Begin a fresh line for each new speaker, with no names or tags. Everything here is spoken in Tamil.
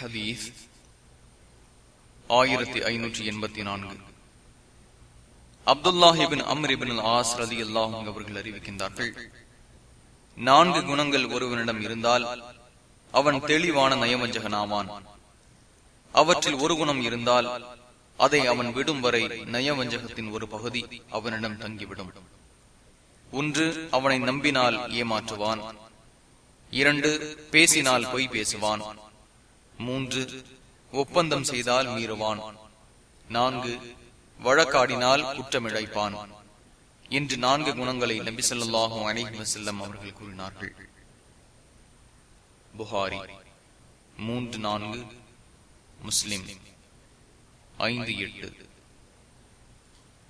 ஹதீஸ் ஆயிரத்தி ஐநூற்றி எண்பத்தி நான்கு. அப்துல்லாஹிபின் அம்ரிபின் ஆஸ் ரதி அல்லாஹும் அவர்கள் அறிவிக்கின்றார்கள் நான்கு குணங்கள் ஒருவனிடம் இருந்தால் அவன் தெளிவான நயவஞ்சகனாவான். அவற்றில் ஒரு குணம் இருந்தால் அதை அவன் விடும் வரை நயவஞ்சகத்தின் ஒரு பகுதி அவனிடம் தங்கிவிடும். ஒன்று அவனை நம்பினால் ஏமாற்றுவான். இரண்டு பேசினால் பொய் பேசுவான். மூன்று ஒப்பந்தம் செய்தால் மீறுவான். நான்கு வழக்காடினால் குற்றமிழைப்பான். என்று நான்கு குணங்களை நபி சொல்லாஹும் அணிஹி செல்லம் அவர்கள் கூறினார்கள். புகாரி மூன்று நான்கு முஸ்லிம் ஐந்து எட்டு.